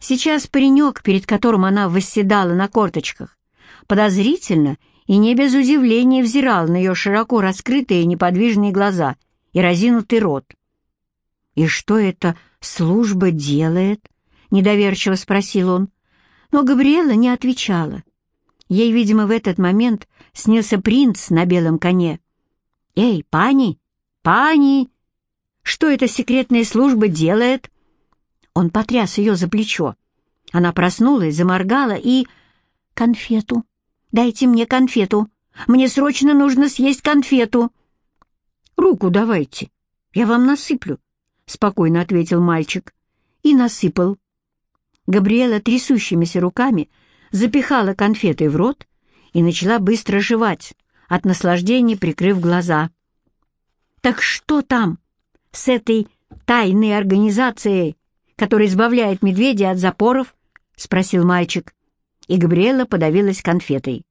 Сейчас паренек, перед которым она восседала на корточках, подозрительно и не без удивления взирал на ее широко раскрытые неподвижные глаза и разинутый рот. «И что эта служба делает?» — недоверчиво спросил он. Но Габриэла не отвечала. Ей, видимо, в этот момент снился принц на белом коне. «Эй, пани! Пани! Что эта секретная служба делает?» Он потряс ее за плечо. Она проснулась, заморгала и... «Конфету! Дайте мне конфету! Мне срочно нужно съесть конфету!» «Руку давайте, я вам насыплю», — спокойно ответил мальчик. И насыпал. Габриэла трясущимися руками запихала конфеты в рот и начала быстро жевать, от наслаждения прикрыв глаза. «Так что там с этой тайной организацией, которая избавляет медведя от запоров?» — спросил мальчик. И Габриэла подавилась конфетой.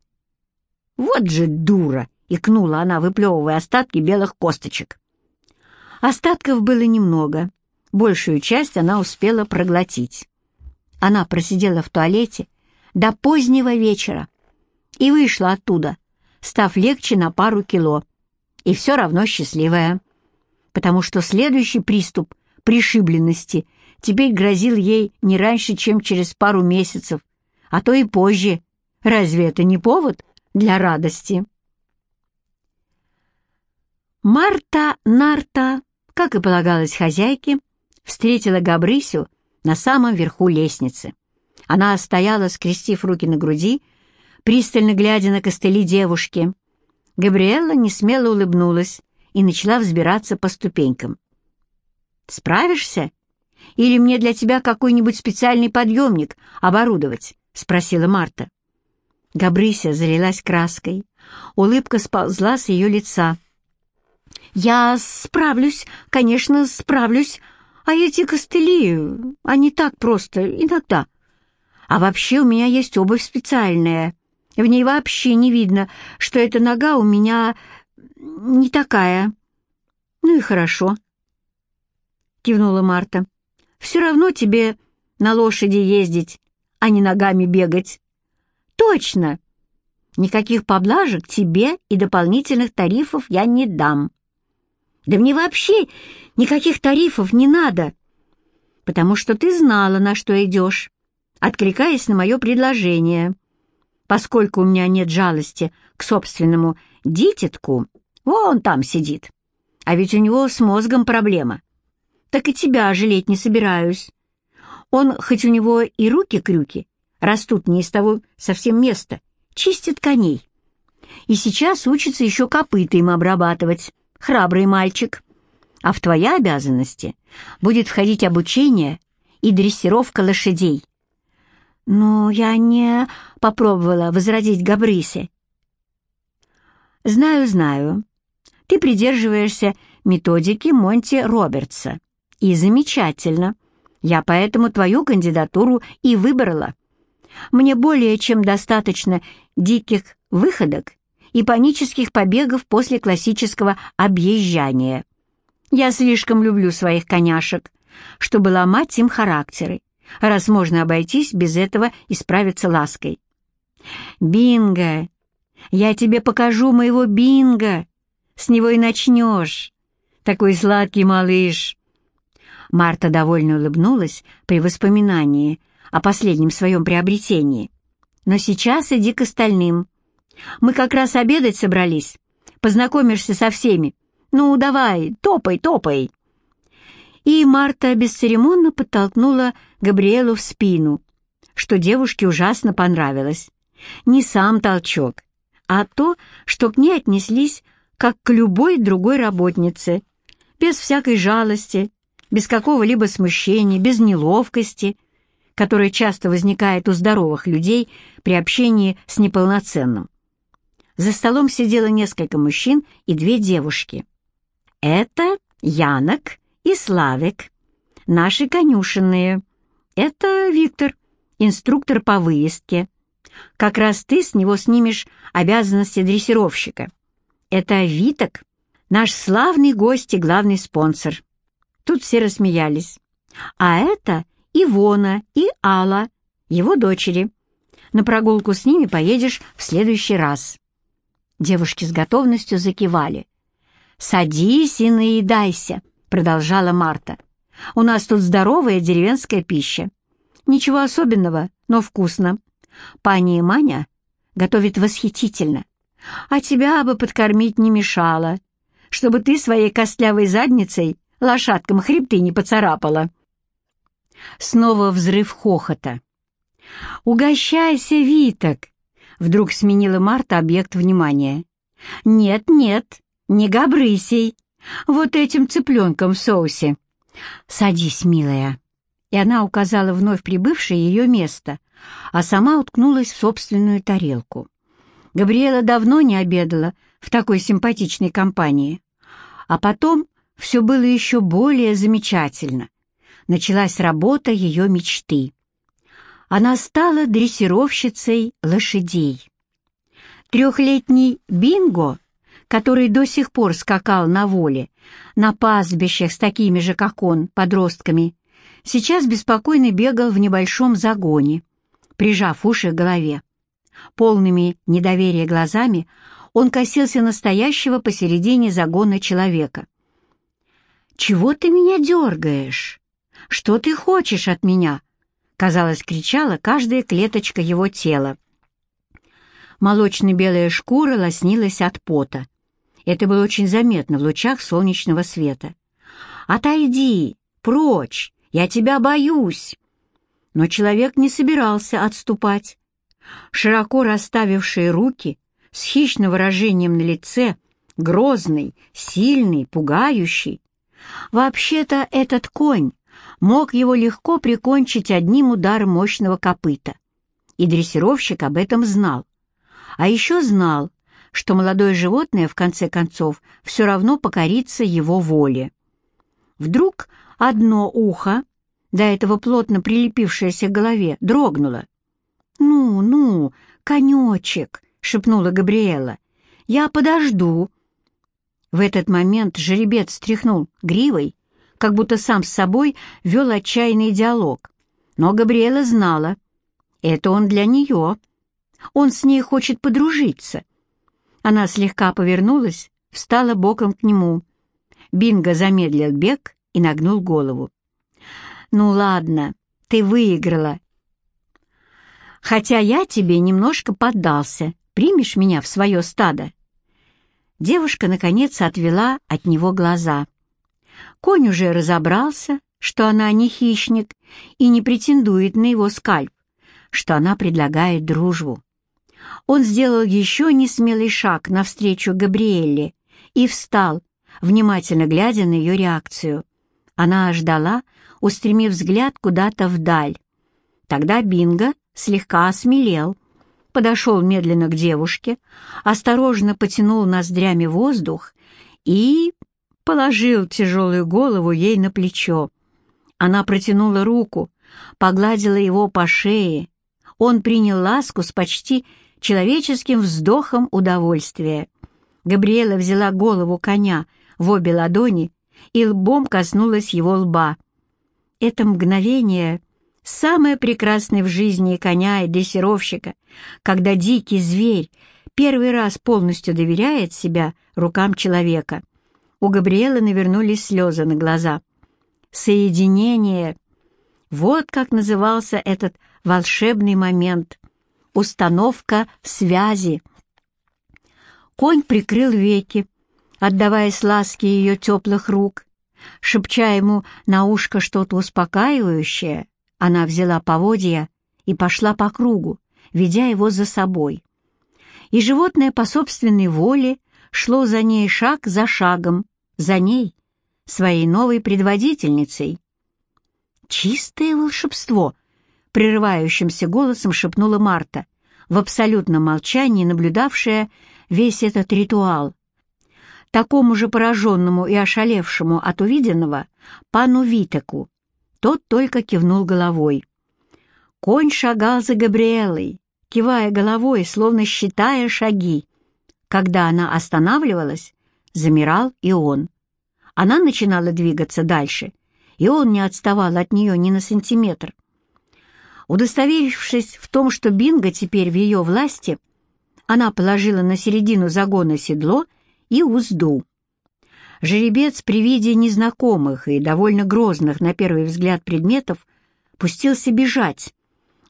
«Вот же дура!» — икнула она, выплевывая остатки белых косточек. Остатков было немного. Большую часть она успела проглотить. Она просидела в туалете до позднего вечера и вышла оттуда, став легче на пару кило, и все равно счастливая, потому что следующий приступ пришибленности теперь грозил ей не раньше, чем через пару месяцев, а то и позже. Разве это не повод для радости? Марта Нарта, как и полагалось хозяйке, встретила Габрысю на самом верху лестницы. Она стояла, скрестив руки на груди, пристально глядя на костыли девушки. Габриэлла несмело улыбнулась и начала взбираться по ступенькам. «Справишься? Или мне для тебя какой-нибудь специальный подъемник оборудовать?» — спросила Марта. Габрыся залилась краской. Улыбка сползла с ее лица. «Я справлюсь, конечно, справлюсь. А эти костыли, они так просто, иногда. А вообще у меня есть обувь специальная. В ней вообще не видно, что эта нога у меня не такая. Ну и хорошо. Кивнула Марта. Все равно тебе на лошади ездить, а не ногами бегать. Точно. Никаких поблажек тебе и дополнительных тарифов я не дам. Да мне вообще никаких тарифов не надо, потому что ты знала, на что идешь, откликаясь на мое предложение. Поскольку у меня нет жалости к собственному дитятку, вон там сидит, а ведь у него с мозгом проблема, так и тебя жалеть не собираюсь. Он, хоть у него и руки-крюки, растут не из того совсем места, чистит коней. И сейчас учится еще копыта им обрабатывать, храбрый мальчик. А в твои обязанности будет входить обучение и дрессировка лошадей. Но я не попробовала возродить Габрисе. Знаю, знаю. Ты придерживаешься методики Монти Робертса. И замечательно. Я поэтому твою кандидатуру и выбрала. Мне более чем достаточно диких выходок и панических побегов после классического объезжания. Я слишком люблю своих коняшек, чтобы ломать им характеры, раз можно обойтись без этого и справиться лаской. «Бинго! Я тебе покажу моего бинго! С него и начнешь! Такой сладкий малыш!» Марта довольно улыбнулась при воспоминании о последнем своем приобретении. «Но сейчас иди к остальным. Мы как раз обедать собрались. Познакомишься со всеми. Ну, давай, топай, топай!» И Марта бесцеремонно подтолкнула Габриэлу в спину, что девушке ужасно понравилось. Не сам толчок, а то, что к ней отнеслись как к любой другой работнице, без всякой жалости, без какого-либо смущения, без неловкости, которая часто возникает у здоровых людей при общении с неполноценным. За столом сидело несколько мужчин и две девушки. Это Янок и Славик, наши конюшенные. Это Виктор, инструктор по выездке. Как раз ты с него снимешь обязанности дрессировщика. Это Виток, наш славный гость и главный спонсор. Тут все рассмеялись. А это Ивона и Алла, его дочери. На прогулку с ними поедешь в следующий раз». Девушки с готовностью закивали. «Садись и наедайся», — продолжала Марта. «У нас тут здоровая деревенская пища. Ничего особенного, но вкусно. Пани Маня готовит восхитительно. А тебя бы подкормить не мешало, чтобы ты своей костлявой задницей лошадкам хребты не поцарапала». Снова взрыв хохота. «Угощайся, Виток!» Вдруг сменила Марта объект внимания. «Нет, нет, не Габрысей. Вот этим цыпленком в соусе. Садись, милая». И она указала вновь прибывшее ее место, а сама уткнулась в собственную тарелку. Габриэла давно не обедала в такой симпатичной компании. А потом все было еще более замечательно. Началась работа ее мечты она стала дрессировщицей лошадей. Трехлетний Бинго, который до сих пор скакал на воле, на пастбищах с такими же, как он, подростками, сейчас беспокойно бегал в небольшом загоне, прижав уши к голове. Полными недоверия глазами он косился настоящего посередине загона человека. «Чего ты меня дергаешь? Что ты хочешь от меня?» казалось, кричала каждая клеточка его тела. Молочно-белая шкура лоснилась от пота. Это было очень заметно в лучах солнечного света. «Отойди! Прочь! Я тебя боюсь!» Но человек не собирался отступать. Широко расставившие руки, с хищным выражением на лице, грозный, сильный, пугающий. Вообще-то этот конь мог его легко прикончить одним ударом мощного копыта. И дрессировщик об этом знал. А еще знал, что молодое животное, в конце концов, все равно покорится его воле. Вдруг одно ухо, до этого плотно прилепившееся к голове, дрогнуло. «Ну, ну, конечек!» — шепнула Габриэла. «Я подожду». В этот момент жеребец стряхнул гривой как будто сам с собой вел отчаянный диалог. Но Габриэла знала. Это он для нее. Он с ней хочет подружиться. Она слегка повернулась, встала боком к нему. Бинго замедлил бег и нагнул голову. «Ну ладно, ты выиграла. Хотя я тебе немножко поддался. Примешь меня в свое стадо?» Девушка, наконец, отвела от него глаза. Конь уже разобрался, что она не хищник и не претендует на его скальп, что она предлагает дружбу. Он сделал еще несмелый шаг навстречу Габриэлле и встал, внимательно глядя на ее реакцию. Она ждала, устремив взгляд куда-то вдаль. Тогда Бинго слегка осмелел, подошел медленно к девушке, осторожно потянул ноздрями воздух и положил тяжелую голову ей на плечо. Она протянула руку, погладила его по шее. Он принял ласку с почти человеческим вздохом удовольствия. Габриэла взяла голову коня в обе ладони и лбом коснулась его лба. Это мгновение — самое прекрасное в жизни коня и дрессировщика, когда дикий зверь первый раз полностью доверяет себя рукам человека. У Габриэлы навернулись слезы на глаза. Соединение. Вот как назывался этот волшебный момент. Установка связи. Конь прикрыл веки, отдаваясь ласке ее теплых рук. Шепча ему на ушко что-то успокаивающее, она взяла поводья и пошла по кругу, ведя его за собой. И животное по собственной воле шло за ней шаг за шагом, за ней, своей новой предводительницей. «Чистое волшебство!» — прерывающимся голосом шепнула Марта, в абсолютном молчании наблюдавшая весь этот ритуал. Такому же пораженному и ошалевшему от увиденного пану Витеку. Тот только кивнул головой. Конь шагал за Габриэлой, кивая головой, словно считая шаги. Когда она останавливалась, замирал и он. Она начинала двигаться дальше, и он не отставал от нее ни на сантиметр. Удостоверившись в том, что Бинго теперь в ее власти, она положила на середину загона седло и узду. Жеребец при виде незнакомых и довольно грозных на первый взгляд предметов пустился бежать,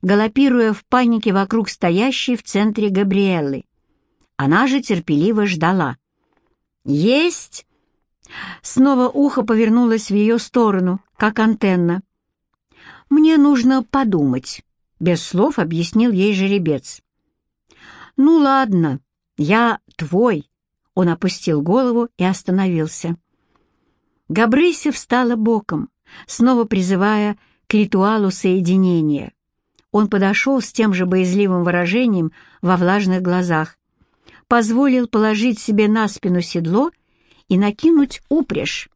галопируя в панике вокруг стоящей в центре Габриэллы. Она же терпеливо ждала. «Есть!» Снова ухо повернулось в ее сторону, как антенна. «Мне нужно подумать», — без слов объяснил ей жеребец. «Ну ладно, я твой», — он опустил голову и остановился. Габрыся встала боком, снова призывая к ритуалу соединения. Он подошел с тем же боязливым выражением во влажных глазах, позволил положить себе на спину седло и накинуть упряжь.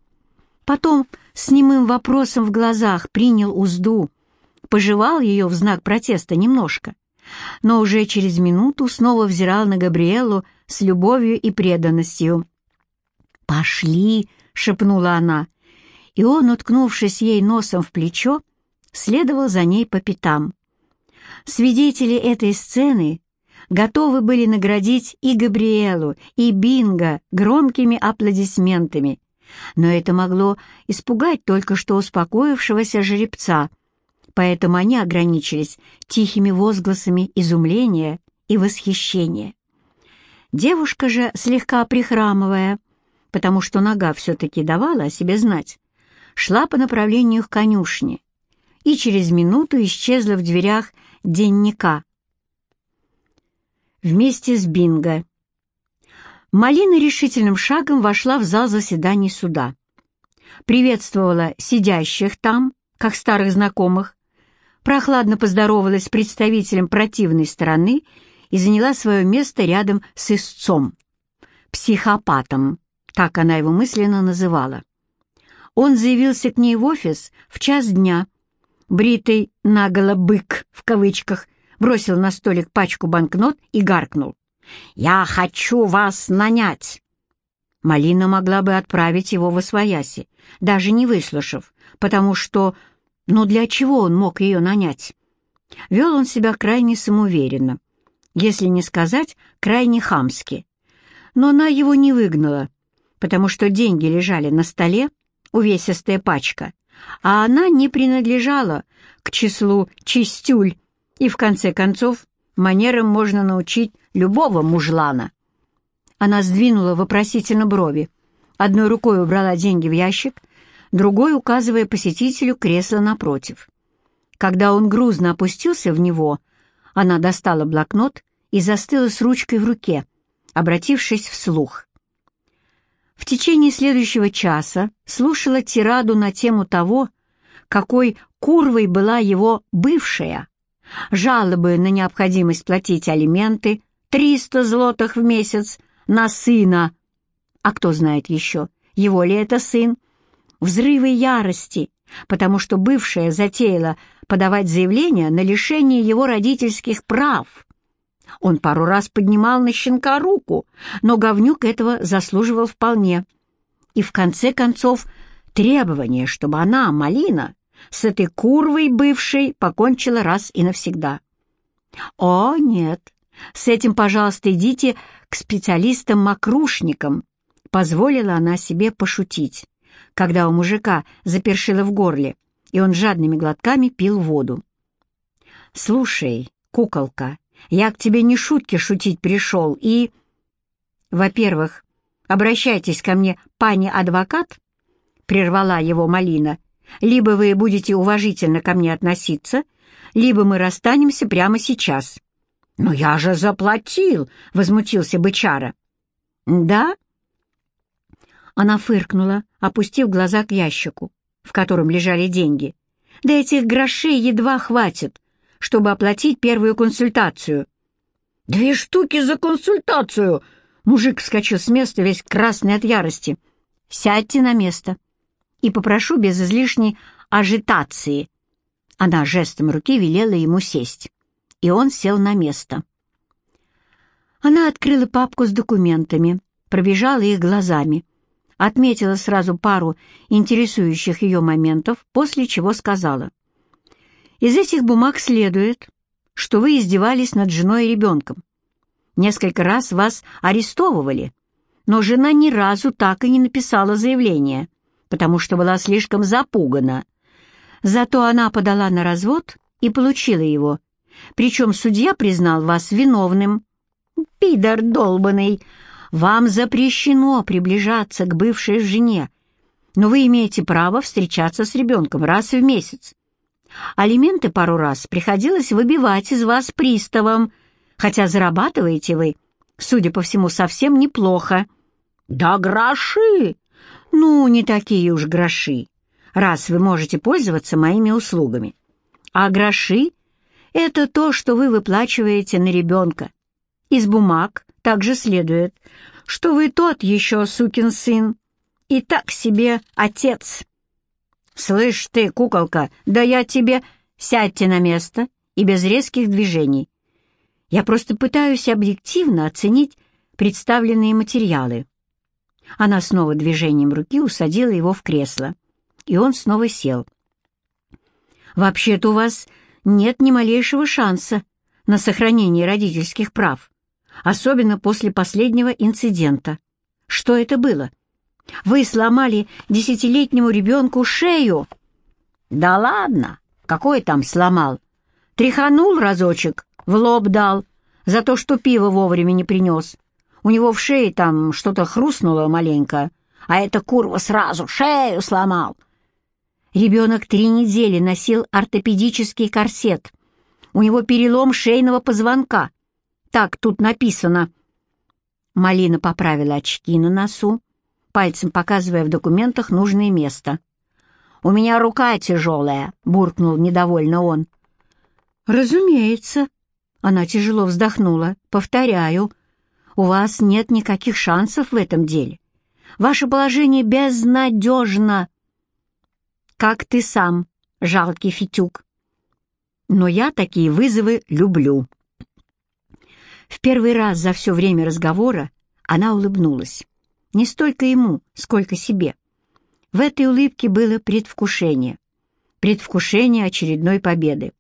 Потом с немым вопросом в глазах принял узду, пожевал ее в знак протеста немножко, но уже через минуту снова взирал на Габриэлу с любовью и преданностью. «Пошли!» — шепнула она, и он, уткнувшись ей носом в плечо, следовал за ней по пятам. Свидетели этой сцены готовы были наградить и Габриэлу, и Бинго громкими аплодисментами, но это могло испугать только что успокоившегося жеребца, поэтому они ограничились тихими возгласами изумления и восхищения. Девушка же, слегка прихрамывая, потому что нога все-таки давала о себе знать, шла по направлению к конюшне и через минуту исчезла в дверях денника, вместе с Бинго. Малина решительным шагом вошла в зал заседаний суда. Приветствовала сидящих там, как старых знакомых, прохладно поздоровалась с представителем противной стороны и заняла свое место рядом с истцом, психопатом, так она его мысленно называла. Он заявился к ней в офис в час дня, бритый наголо бык в кавычках, бросил на столик пачку банкнот и гаркнул. «Я хочу вас нанять!» Малина могла бы отправить его в Освояси, даже не выслушав, потому что... Ну для чего он мог ее нанять? Вел он себя крайне самоуверенно, если не сказать крайне хамски. Но она его не выгнала, потому что деньги лежали на столе, увесистая пачка, а она не принадлежала к числу чистюль и, в конце концов, манерам можно научить любого мужлана. Она сдвинула вопросительно брови. Одной рукой убрала деньги в ящик, другой указывая посетителю кресло напротив. Когда он грузно опустился в него, она достала блокнот и застыла с ручкой в руке, обратившись вслух. В течение следующего часа слушала тираду на тему того, какой курвой была его бывшая, жалобы на необходимость платить алименты, 300 злотых в месяц на сына. А кто знает еще, его ли это сын? Взрывы ярости, потому что бывшая затеяла подавать заявление на лишение его родительских прав. Он пару раз поднимал на щенка руку, но говнюк этого заслуживал вполне. И в конце концов требование, чтобы она, Малина, с этой курвой бывшей покончила раз и навсегда. «О, нет, с этим, пожалуйста, идите к специалистам-мокрушникам», позволила она себе пошутить, когда у мужика запершило в горле, и он жадными глотками пил воду. «Слушай, куколка, я к тебе не шутки шутить пришел и...» «Во-первых, обращайтесь ко мне, пани адвокат», — прервала его Малина, либо вы будете уважительно ко мне относиться, либо мы расстанемся прямо сейчас». «Но я же заплатил!» — возмутился бычара. «Да?» Она фыркнула, опустив глаза к ящику, в котором лежали деньги. «Да этих грошей едва хватит, чтобы оплатить первую консультацию». «Две штуки за консультацию!» Мужик вскочил с места, весь красный от ярости. «Сядьте на место», и попрошу без излишней ажитации». Она жестом руки велела ему сесть, и он сел на место. Она открыла папку с документами, пробежала их глазами, отметила сразу пару интересующих ее моментов, после чего сказала. «Из этих бумаг следует, что вы издевались над женой и ребенком. Несколько раз вас арестовывали, но жена ни разу так и не написала заявление, потому что была слишком запугана. Зато она подала на развод и получила его, причем судья признал вас виновным. Пидор долбанный! Вам запрещено приближаться к бывшей жене, но вы имеете право встречаться с ребенком раз в месяц. Алименты пару раз приходилось выбивать из вас приставом, хотя зарабатываете вы, судя по всему, совсем неплохо. Да гроши! Ну, не такие уж гроши, раз вы можете пользоваться моими услугами. А гроши — это то, что вы выплачиваете на ребенка. Из бумаг также следует, что вы тот еще сукин сын и так себе отец. «Слышь ты, куколка, да я тебе...» «Сядьте на место и без резких движений. Я просто пытаюсь объективно оценить представленные материалы». Она снова движением руки усадила его в кресло, и он снова сел. «Вообще-то у вас нет ни малейшего шанса на сохранение родительских прав, особенно после последнего инцидента. Что это было?» Вы сломали десятилетнему ребенку шею!» «Да ладно! Какой там сломал? Тряханул разочек, в лоб дал, за то, что пиво вовремя не принес. У него в шее там что-то хрустнуло маленько, а эта курва сразу шею сломал!» Ребенок три недели носил ортопедический корсет. У него перелом шейного позвонка. Так тут написано. Малина поправила очки на носу, пальцем показывая в документах нужное место. «У меня рука тяжелая», — буркнул недовольно он. «Разумеется», — она тяжело вздохнула. «Повторяю, у вас нет никаких шансов в этом деле. Ваше положение безнадежно. Как ты сам, жалкий фитюк. Но я такие вызовы люблю». В первый раз за все время разговора она улыбнулась. Не столько ему, сколько себе. В этой улыбке было предвкушение. Предвкушение очередной победы.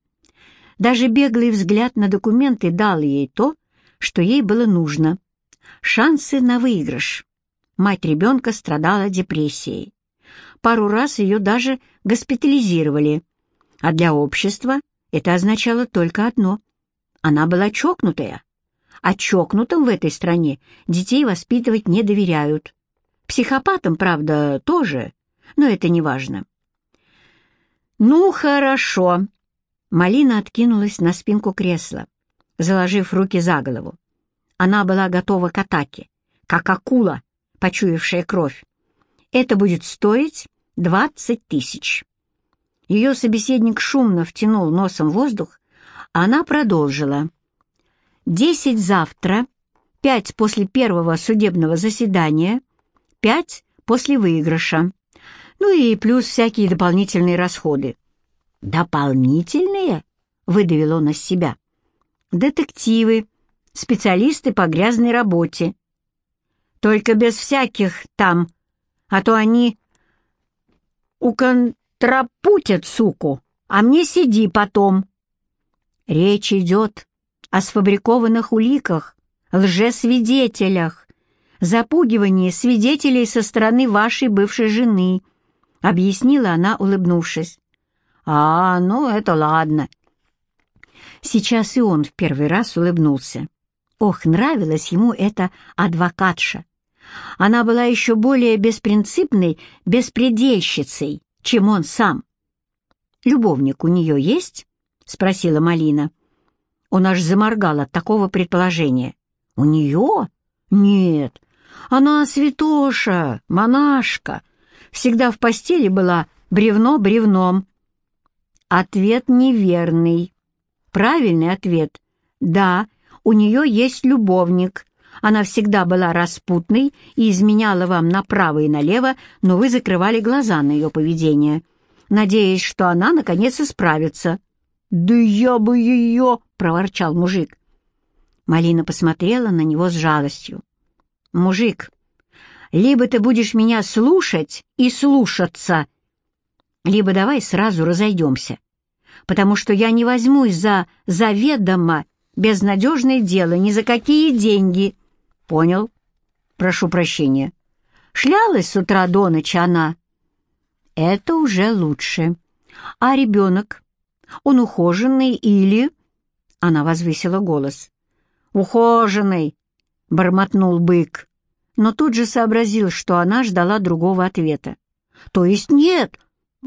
Даже беглый взгляд на документы дал ей то, что ей было нужно. Шансы на выигрыш. Мать ребенка страдала депрессией. Пару раз ее даже госпитализировали. А для общества это означало только одно. Она была чокнутая а чокнутым в этой стране детей воспитывать не доверяют. Психопатам, правда, тоже, но это не важно. «Ну, хорошо». Малина откинулась на спинку кресла, заложив руки за голову. Она была готова к атаке, как акула, почуявшая кровь. Это будет стоить двадцать тысяч. Ее собеседник шумно втянул носом воздух, а она продолжила. Десять завтра, пять после первого судебного заседания, пять после выигрыша. Ну и плюс всякие дополнительные расходы. «Дополнительные?» — выдавил он из себя. «Детективы, специалисты по грязной работе. Только без всяких там, а то они уконтрапутят суку, а мне сиди потом». Речь идет о сфабрикованных уликах, лжесвидетелях, запугивании свидетелей со стороны вашей бывшей жены», — объяснила она, улыбнувшись. «А, ну это ладно». Сейчас и он в первый раз улыбнулся. Ох, нравилась ему эта адвокатша. Она была еще более беспринципной беспредельщицей, чем он сам. «Любовник у нее есть?» — спросила Малина. Он аж заморгал от такого предположения. «У нее? Нет. Она святоша, монашка. Всегда в постели была бревно бревном». Ответ неверный. Правильный ответ. Да, у нее есть любовник. Она всегда была распутной и изменяла вам направо и налево, но вы закрывали глаза на ее поведение, надеясь, что она, наконец, исправится. «Да я бы ее!» — проворчал мужик. Малина посмотрела на него с жалостью. «Мужик, Либо ты будешь меня слушать и слушаться, либо давай сразу разойдемся, потому что я не возьмусь за заведомо безнадежное дело ни за какие деньги. Понял? Прошу прощения. Шлялась с утра до ночи она. Это уже лучше. А ребенок? Он ухоженный или... Она возвысила голос. «Ухоженный!» — бормотнул бык, но тут же сообразил, что она ждала другого ответа. «То есть нет?»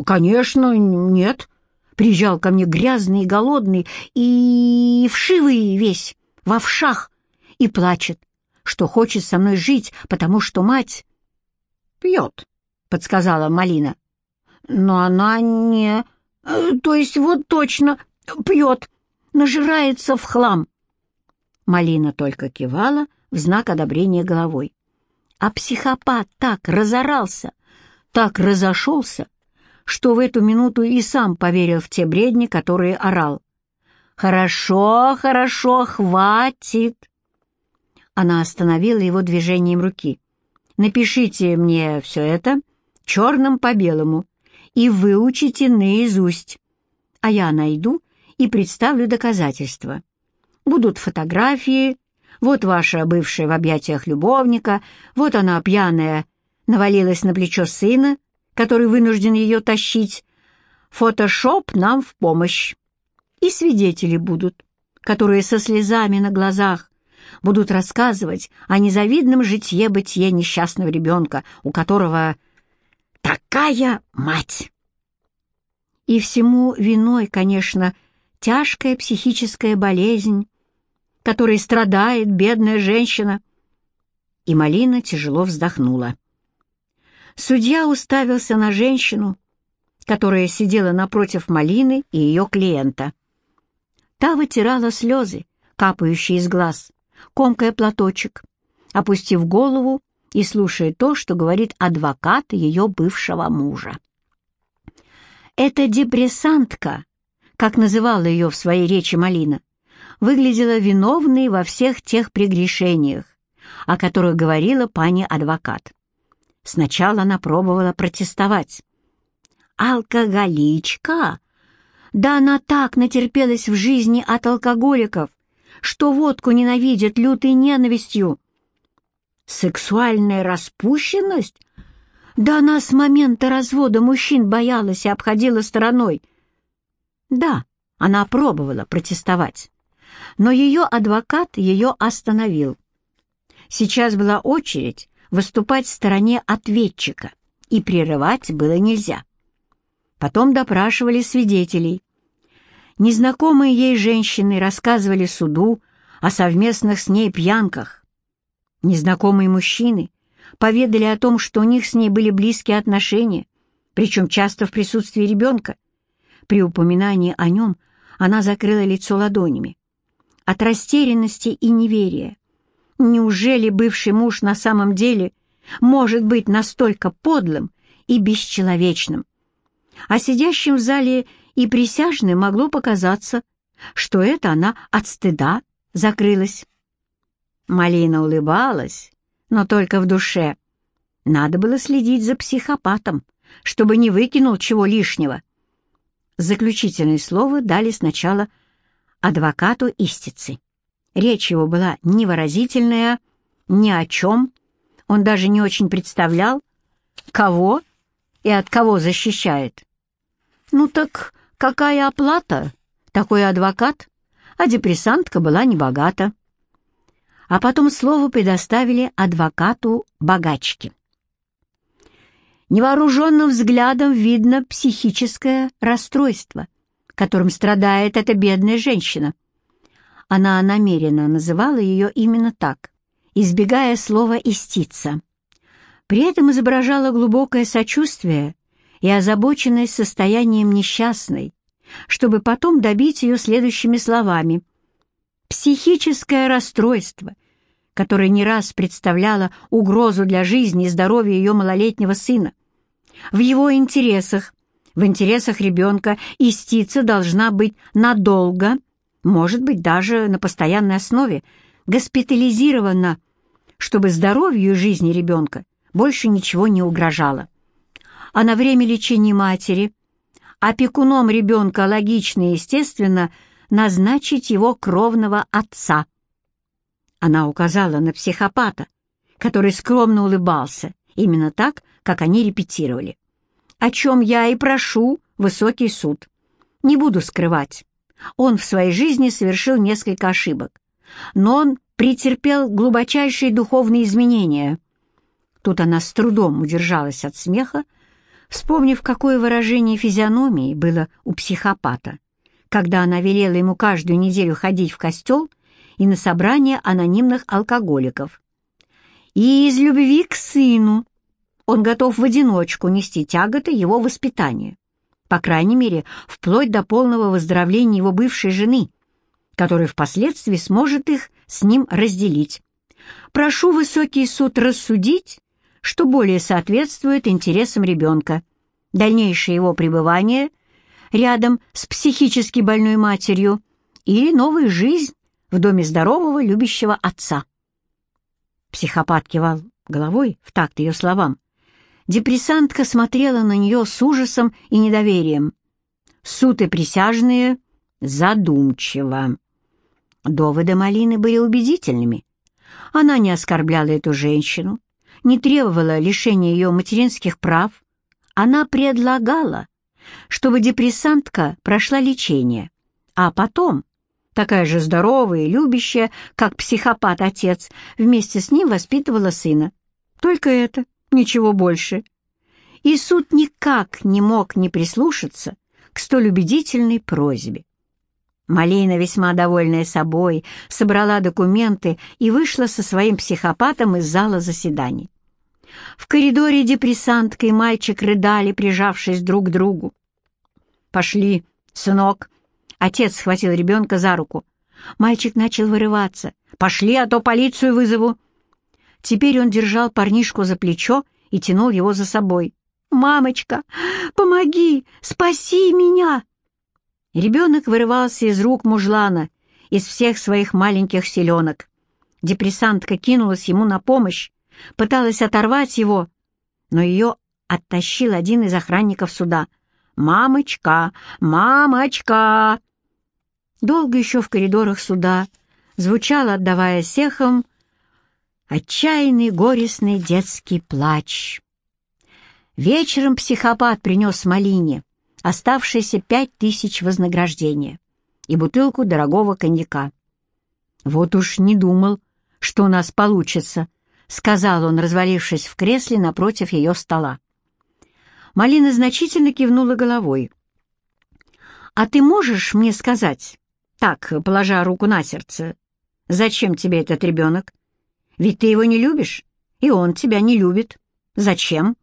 «Конечно, нет!» Приезжал ко мне грязный и голодный, и вшивый весь, в овшах, и плачет, что хочет со мной жить, потому что мать пьет, — подсказала Малина. Но она не... Э, то есть вот точно пьет, нажирается в хлам. Малина только кивала в знак одобрения головой. А психопат так разорался, так разошелся, что в эту минуту и сам поверил в те бредни, которые орал. «Хорошо, хорошо, хватит!» Она остановила его движением руки. «Напишите мне все это черным по белому и выучите наизусть, а я найду и представлю доказательства. Будут фотографии, вот ваша бывшая в объятиях любовника, вот она пьяная, навалилась на плечо сына, который вынужден ее тащить. Фотошоп нам в помощь. И свидетели будут, которые со слезами на глазах будут рассказывать о незавидном житье-бытие несчастного ребенка, у которого такая мать. И всему виной, конечно, тяжкая психическая болезнь, которой страдает бедная женщина. И Малина тяжело вздохнула. Судья уставился на женщину, которая сидела напротив Малины и ее клиента. Та вытирала слезы, капающие из глаз, комкая платочек, опустив голову и слушая то, что говорит адвокат ее бывшего мужа. Эта депрессантка, как называла ее в своей речи Малина, выглядела виновной во всех тех прегрешениях, о которых говорила пани адвокат. Сначала она пробовала протестовать. «Алкоголичка? Да она так натерпелась в жизни от алкоголиков, что водку ненавидит лютой ненавистью. Сексуальная распущенность? Да она с момента развода мужчин боялась и обходила стороной. Да, она пробовала протестовать, но ее адвокат ее остановил. Сейчас была очередь выступать в стороне ответчика, и прерывать было нельзя. Потом допрашивали свидетелей. Незнакомые ей женщины рассказывали суду о совместных с ней пьянках. Незнакомые мужчины поведали о том, что у них с ней были близкие отношения, причем часто в присутствии ребенка. При упоминании о нем она закрыла лицо ладонями. От растерянности и неверия Неужели бывший муж на самом деле может быть настолько подлым и бесчеловечным? А сидящим в зале и присяжным могло показаться, что это она от стыда закрылась. Малина улыбалась, но только в душе. Надо было следить за психопатом, чтобы не выкинул чего лишнего. Заключительное слово дали сначала адвокату истицы. Речь его была невыразительная, ни о чем. Он даже не очень представлял, кого и от кого защищает. Ну так какая оплата? Такой адвокат? А депрессантка была небогата. А потом слово предоставили адвокату-богачке. Невооруженным взглядом видно психическое расстройство, которым страдает эта бедная женщина — она намеренно называла ее именно так, избегая слова «истица». При этом изображала глубокое сочувствие и озабоченность состоянием несчастной, чтобы потом добить ее следующими словами. «Психическое расстройство», которое не раз представляло угрозу для жизни и здоровья ее малолетнего сына. В его интересах, в интересах ребенка, истица должна быть надолго может быть, даже на постоянной основе, госпитализирована, чтобы здоровью и жизни ребенка больше ничего не угрожало. А на время лечения матери опекуном ребенка логично и естественно назначить его кровного отца. Она указала на психопата, который скромно улыбался, именно так, как они репетировали. О чем я и прошу высокий суд. Не буду скрывать. Он в своей жизни совершил несколько ошибок, но он претерпел глубочайшие духовные изменения. Тут она с трудом удержалась от смеха, вспомнив, какое выражение физиономии было у психопата, когда она велела ему каждую неделю ходить в костел и на собрание анонимных алкоголиков. И из любви к сыну он готов в одиночку нести тяготы его воспитания, по крайней мере, вплоть до полного выздоровления его бывшей жены, который впоследствии сможет их с ним разделить. Прошу высокий суд рассудить, что более соответствует интересам ребенка. Дальнейшее его пребывание рядом с психически больной матерью или новая жизнь в доме здорового, любящего отца. Психопат кивал головой в такт ее словам. Депрессантка смотрела на нее с ужасом и недоверием. Суд и присяжные задумчиво. Доводы Малины были убедительными. Она не оскорбляла эту женщину, не требовала лишения ее материнских прав. Она предлагала, чтобы депрессантка прошла лечение, а потом такая же здоровая и любящая, как психопат-отец, вместе с ним воспитывала сына. Только это, ничего больше. И суд никак не мог не прислушаться к столь убедительной просьбе. Малина, весьма довольная собой, собрала документы и вышла со своим психопатом из зала заседаний. В коридоре депрессантка и мальчик рыдали, прижавшись друг к другу. «Пошли, сынок!» Отец схватил ребенка за руку. Мальчик начал вырываться. «Пошли, а то полицию вызову!» Теперь он держал парнишку за плечо и тянул его за собой. «Мамочка, помоги! Спаси меня!» Ребенок вырывался из рук мужлана, из всех своих маленьких селенок. Депрессантка кинулась ему на помощь, пыталась оторвать его, но ее оттащил один из охранников суда. «Мамочка! Мамочка!» Долго еще в коридорах суда звучал, отдавая сехам, отчаянный горестный детский плач. Вечером психопат принес Малине оставшиеся пять тысяч вознаграждения и бутылку дорогого коньяка. «Вот уж не думал, что у нас получится», — сказал он, развалившись в кресле напротив ее стола. Малина значительно кивнула головой. «А ты можешь мне сказать, так, положа руку на сердце, зачем тебе этот ребенок? Ведь ты его не любишь, и он тебя не любит. Зачем?»